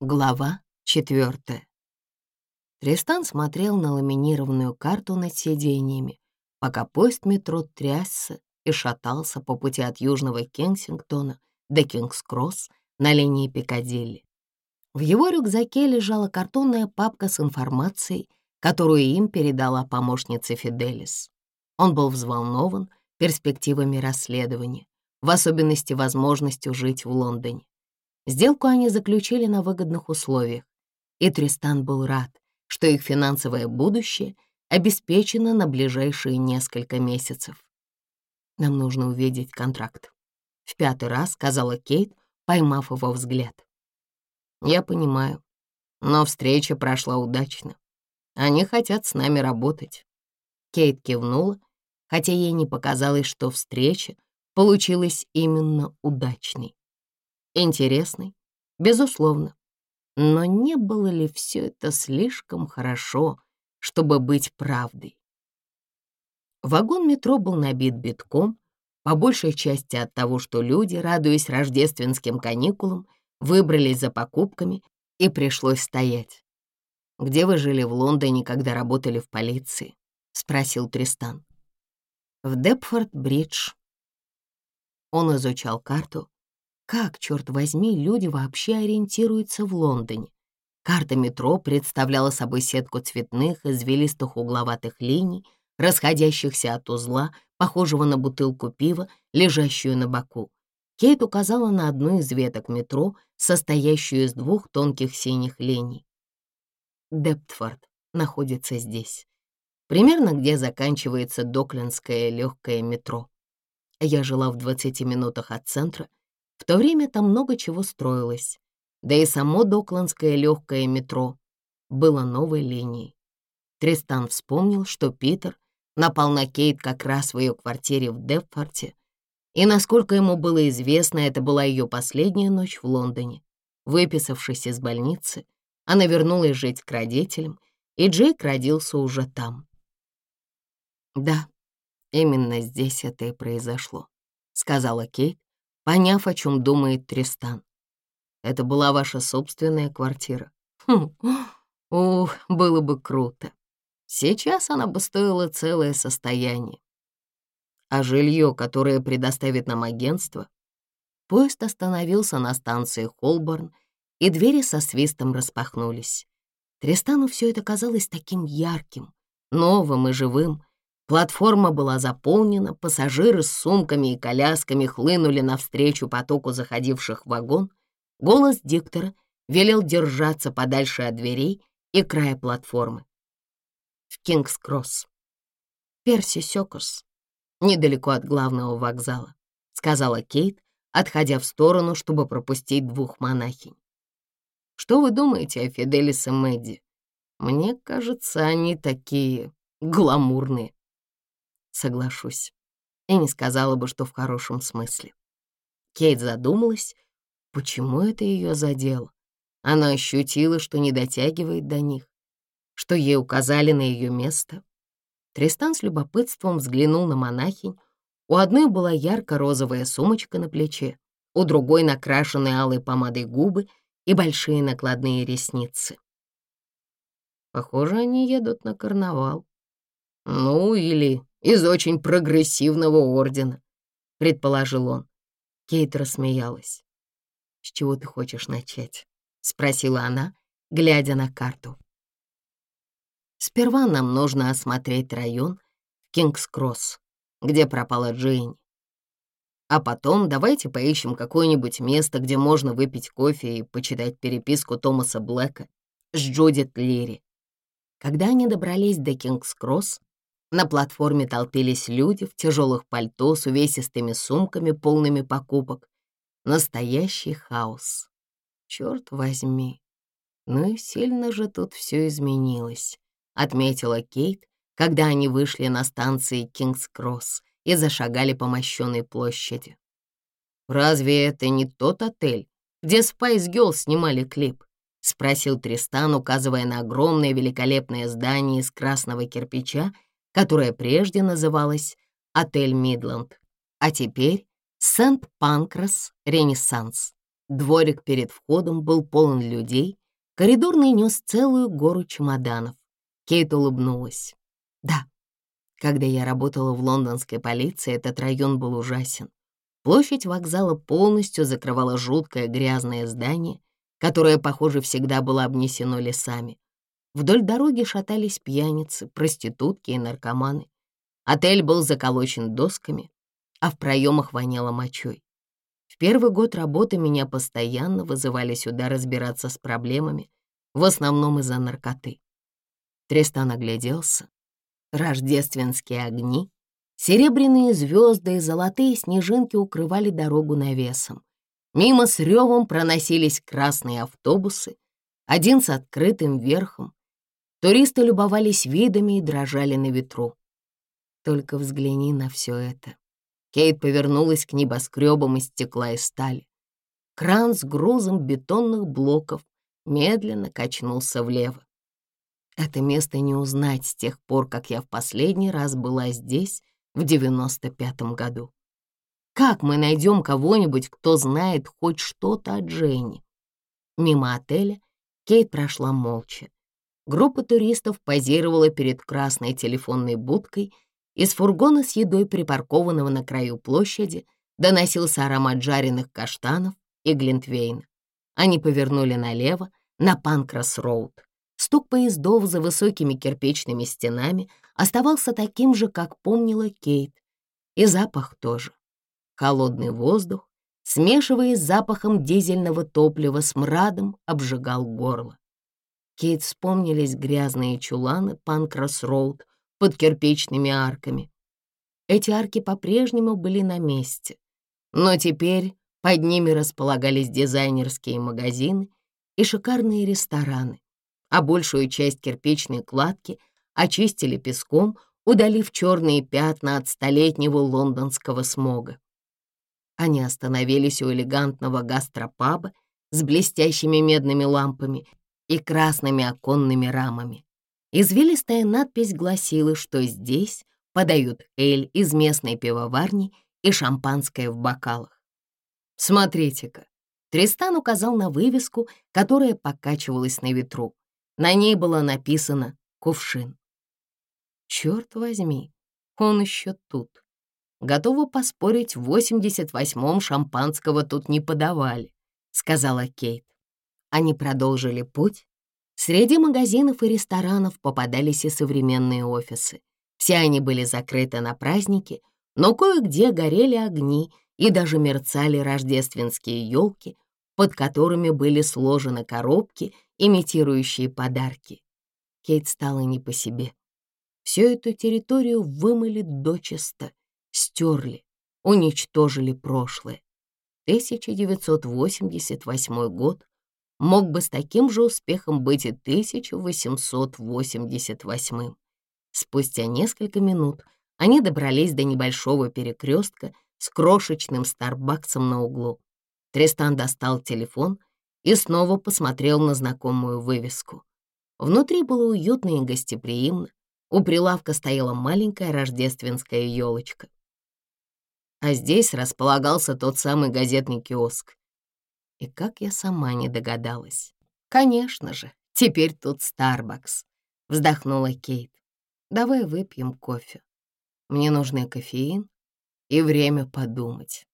Глава четвертая. Тристан смотрел на ламинированную карту над сиденьями, пока поезд метро трясся и шатался по пути от Южного Кенсингтона до Кингс-Кросс на линии Пикадилли. В его рюкзаке лежала картонная папка с информацией, которую им передала помощница Фиделис. Он был взволнован перспективами расследования, в особенности возможностью жить в Лондоне. Сделку они заключили на выгодных условиях, и Тристан был рад, что их финансовое будущее обеспечено на ближайшие несколько месяцев. «Нам нужно увидеть контракт», — в пятый раз сказала Кейт, поймав его взгляд. «Я понимаю, но встреча прошла удачно. Они хотят с нами работать». Кейт кивнула, хотя ей не показалось, что встреча получилась именно удачной интересный, безусловно. Но не было ли все это слишком хорошо, чтобы быть правдой? Вагон метро был набит битком, по большей части от того, что люди, радуясь рождественским каникулам, выбрались за покупками и пришлось стоять. «Где вы жили в Лондоне, когда работали в полиции?» — спросил Тристан. «В Депфорд-Бридж». Он изучал карту, как, черт возьми, люди вообще ориентируются в Лондоне? Карта метро представляла собой сетку цветных, извилистых угловатых линий, расходящихся от узла, похожего на бутылку пива, лежащую на боку. Кейт указала на одну из веток метро, состоящую из двух тонких синих линий. Дептфорд находится здесь, примерно где заканчивается Доклинское легкое метро. Я жила в 20 минутах от центра — в то время там много чего строилось. Да и само докландское легкое метро было новой линией. Тристан вспомнил, что Питер напал на Кейт как раз в ее квартире в Депфорте, и, насколько ему было известно, это была ее последняя ночь в Лондоне. Выписавшись из больницы, она вернулась жить к родителям, и Джейк родился уже там. Да, именно здесь это и произошло, сказала Кейт, поняв, о чем думает Тристан. «Это была ваша собственная квартира?» «Хм, ух, было бы круто. Сейчас она бы стоила целое состояние. А жилье, которое предоставит нам агентство?» Поезд остановился на станции Холборн, и двери со свистом распахнулись. Тристану все это казалось таким ярким, новым и живым, Платформа была заполнена, пассажиры с сумками и колясками хлынули навстречу потоку заходивших в вагон. Голос диктора велел держаться подальше от дверей и края платформы. В Кингс-Кросс. Перси Сёкус, недалеко от главного вокзала, сказала Кейт, отходя в сторону, чтобы пропустить двух монахинь. «Что вы думаете о Феделисе Мэдди? Мне кажется, они такие гламурные» соглашусь. И не сказала бы, что в хорошем смысле. Кейт задумалась, почему это ее задело. Она ощутила, что не дотягивает до них, что ей указали на ее место. Тристан с любопытством взглянул на монахинь. У одной была ярко-розовая сумочка на плече, у другой накрашенные алой помадой губы и большие накладные ресницы. Похоже, они едут на карнавал. Ну, или из очень прогрессивного ордена», — предположил он. Кейт рассмеялась. «С чего ты хочешь начать?» — спросила она, глядя на карту. «Сперва нам нужно осмотреть район Кингс-Кросс, где пропала Джейн. А потом давайте поищем какое-нибудь место, где можно выпить кофе и почитать переписку Томаса Блэка с Джудит Лири». Когда они добрались до Кингс-Кросс, на платформе толпились люди в тяжелых пальто с увесистыми сумками, полными покупок. Настоящий хаос. Черт возьми. Ну и сильно же тут все изменилось, отметила Кейт, когда они вышли на станции Кингс-Кросс и зашагали по мощенной площади. «Разве это не тот отель, где Spice Girl снимали клип?» — спросил Тристан, указывая на огромное великолепное здание из красного кирпича, которая прежде называлась «Отель Мидланд», а теперь «Сент-Панкрас Ренессанс». Дворик перед входом был полон людей, коридорный нес целую гору чемоданов. Кейт улыбнулась. «Да, когда я работала в лондонской полиции, этот район был ужасен. Площадь вокзала полностью закрывала жуткое грязное здание, которое, похоже, всегда было обнесено лесами. Вдоль дороги шатались пьяницы, проститутки и наркоманы. Отель был заколочен досками, а в проемах воняло мочой. В первый год работы меня постоянно вызывали сюда разбираться с проблемами, в основном из-за наркоты. Тристан огляделся. Рождественские огни, серебряные звезды и золотые снежинки укрывали дорогу навесом. Мимо с ревом проносились красные автобусы, один с открытым верхом, Туристы любовались видами и дрожали на ветру. Только взгляни на все это. Кейт повернулась к небоскребам из стекла и стали. Кран с грузом бетонных блоков медленно качнулся влево. Это место не узнать с тех пор, как я в последний раз была здесь в девяносто пятом году. Как мы найдем кого-нибудь, кто знает хоть что-то о Дженни? Мимо отеля Кейт прошла молча. Группа туристов позировала перед красной телефонной будкой. Из фургона с едой, припаркованного на краю площади, доносился аромат жареных каштанов и глинтвейна. Они повернули налево, на Панкрас-роуд. Стук поездов за высокими кирпичными стенами оставался таким же, как помнила Кейт. И запах тоже. Холодный воздух, смешиваясь с запахом дизельного топлива, с мрадом обжигал горло. Кейт вспомнились грязные чуланы Панкрас-Роуд под кирпичными арками. Эти арки по-прежнему были на месте, но теперь под ними располагались дизайнерские магазины и шикарные рестораны, а большую часть кирпичной кладки очистили песком, удалив черные пятна от столетнего лондонского смога. Они остановились у элегантного гастропаба с блестящими медными лампами и красными оконными рамами. Извилистая надпись гласила, что здесь подают эль из местной пивоварни и шампанское в бокалах. «Смотрите-ка!» Тристан указал на вывеску, которая покачивалась на ветру. На ней было написано «Кувшин». Черт возьми, он еще тут. Готова поспорить, в 88-м шампанского тут не подавали, сказала Кейт. Они продолжили путь. Среди магазинов и ресторанов попадались и современные офисы. Все они были закрыты на праздники, но кое-где горели огни и даже мерцали рождественские елки, под которыми были сложены коробки, имитирующие подарки. Кейт стала не по себе. Всю эту территорию вымыли дочисто, стерли, уничтожили прошлое. 1988 год мог бы с таким же успехом быть и 1888 Спустя несколько минут они добрались до небольшого перекрестка с крошечным старбаксом на углу. Тристан достал телефон и снова посмотрел на знакомую вывеску. Внутри было уютно и гостеприимно. У прилавка стояла маленькая рождественская елочка. А здесь располагался тот самый газетный киоск, и как я сама не догадалась. «Конечно же, теперь тут Старбакс», — вздохнула Кейт. «Давай выпьем кофе. Мне нужны кофеин и время подумать».